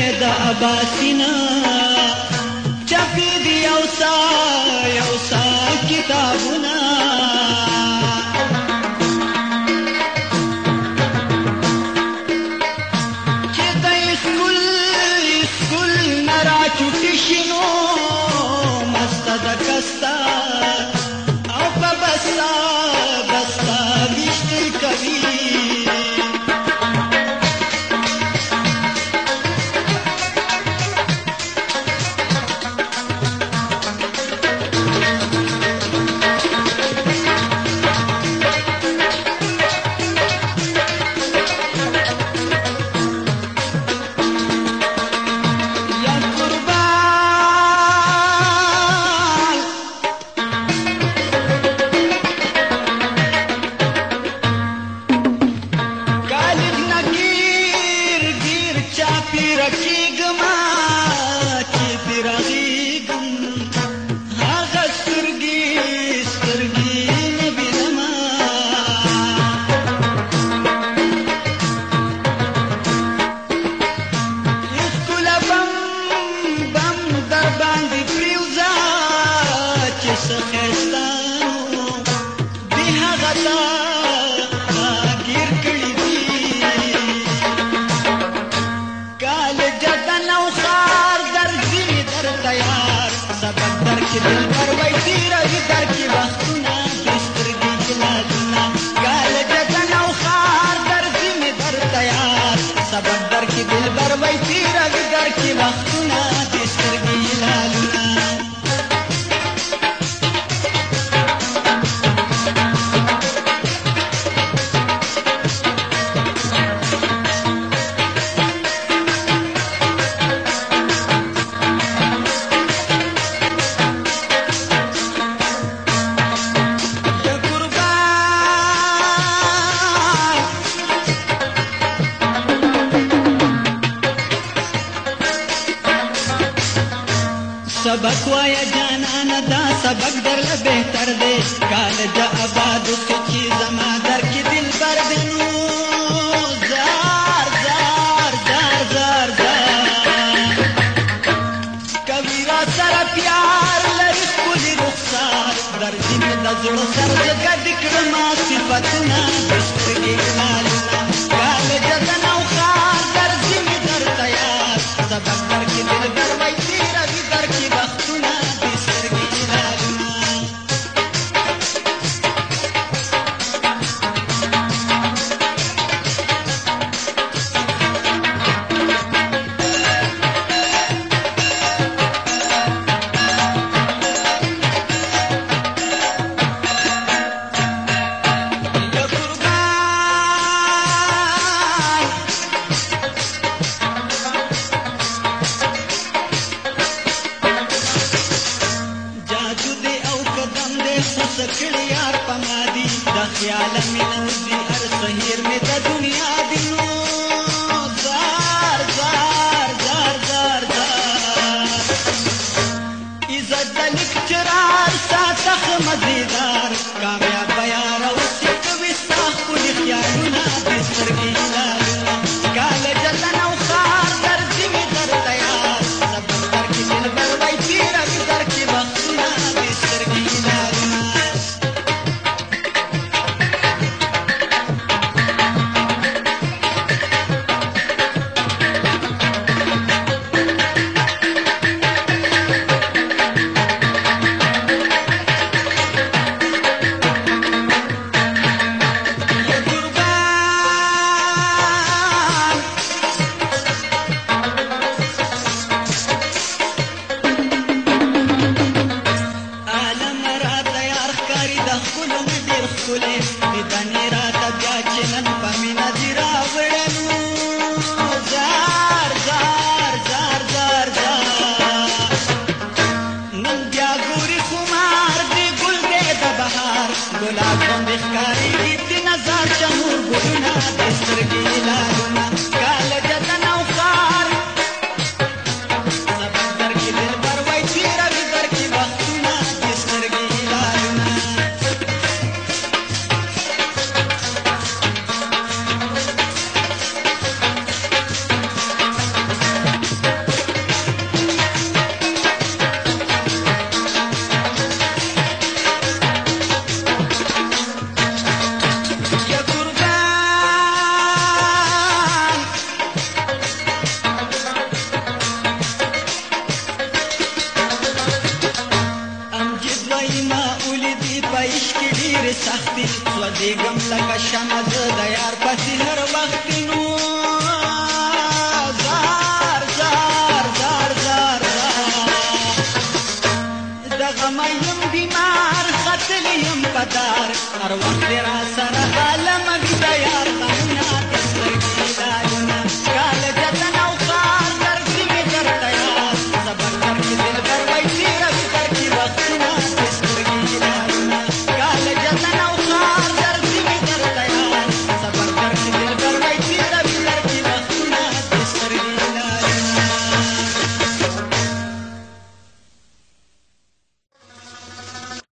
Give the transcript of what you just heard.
د اباسینا چپی دی او سا یو سا کتابونه Stop. सुरक्षित Thank you. سبق وایا جانانا دا سبق در بهتر دی کالج آباد کی زما در کی دل بر دنو زار زار زار زار زار کویرا سر پیار لری کل رخصار در دین د زړه سر جگہ دکړه ما صفاتنا يا لمي نفسي أرقهير متى دنيا بنور Margina. بیگم لکه شمع زه د یار پسې هر وخت نو زار زار زار زار دغه مې هم بیمار قتل یم بدار هر وخت را سره